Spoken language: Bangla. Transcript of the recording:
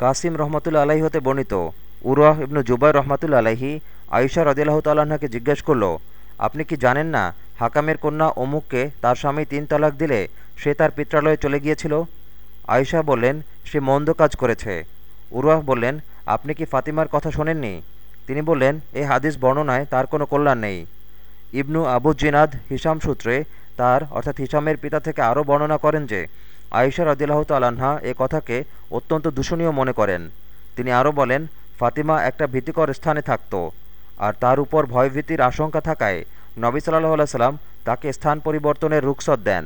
কাসিম রহমতুল্লা আলাহি হতে বর্ণিত। উরওয়াহ ইবনু জুবাই রহমতুল্লা আলাহি আয়ুষা রদিল্লাহ তাল্লাহকে জিজ্ঞেস করল, আপনি কি জানেন না হাকামের কন্যা অমুককে তার স্বামী তিন তালাক দিলে সে তার পিত্রালয়ে চলে গিয়েছিল? আয়ুষা বললেন, সে মন্দ কাজ করেছে। উরওয়াহ বললেন, আপনি কি ফাতিমার কথা শোনেননি? তিনি বললেন এই হাদিস বর্ণনায় তার কোনো কল্যাণ নেই। ইবনু আবু জিনাদ হিসাম সূত্রে তার, অর্থাৎ হিসামের পিতা থেকে আরও বর্ণনা করেন যে আয়ুষা রদিল্লাহ তালাহা এ কথাকে অত্যন্ত দূষণীয় মনে করেন। তিনি আরও বলেন, ফাতিমা একটা ভীতিকর স্থানে থাকত, আর তার উপর ভয়ভীতির আশঙ্কা থাকায় নবী সাল্লাহ সাল্লাম তাকে স্থান পরিবর্তনের রুখসত দেন।